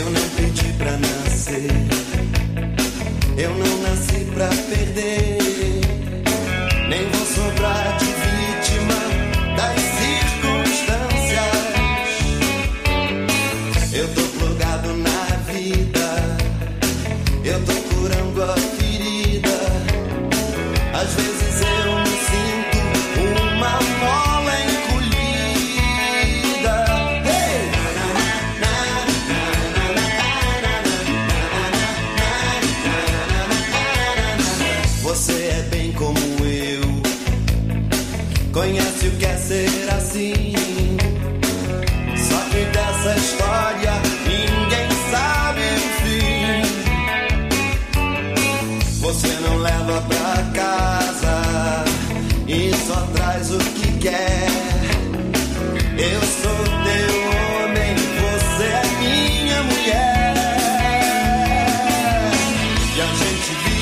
Eu não pedi pra nascer. Eu não nasci pra perder. Nem vou sobrar de vítima das circunstâncias. Eu tô plugado na vida. Eu tô curando a ferida. Às vezes conhece o que é ser assim. Só que dessa história ninguém sabe o fim. Você não leva pra casa e só traz o que quer. Eu sou teu homem, você é minha mulher. E a gente vive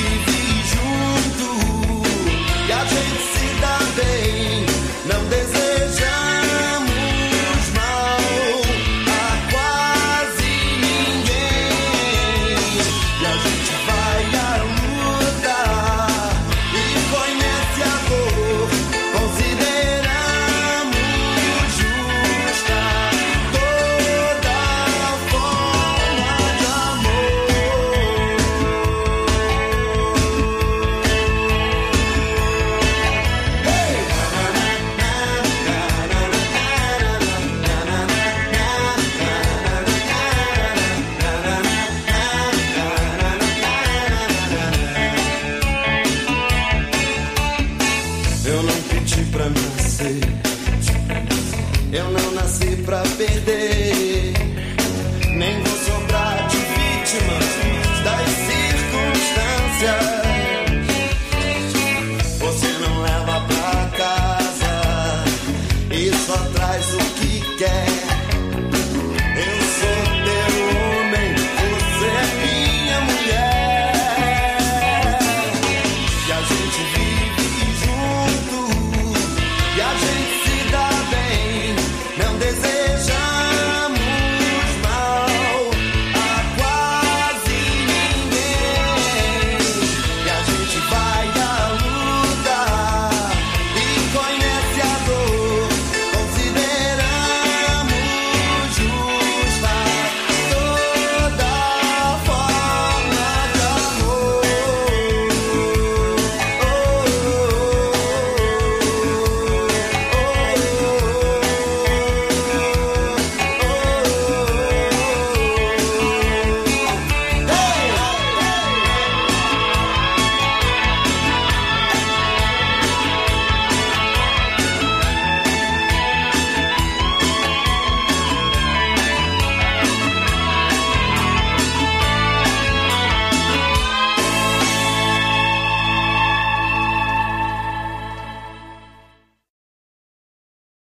E a nasci pra nascer. Eu não nasci pra perder. Nem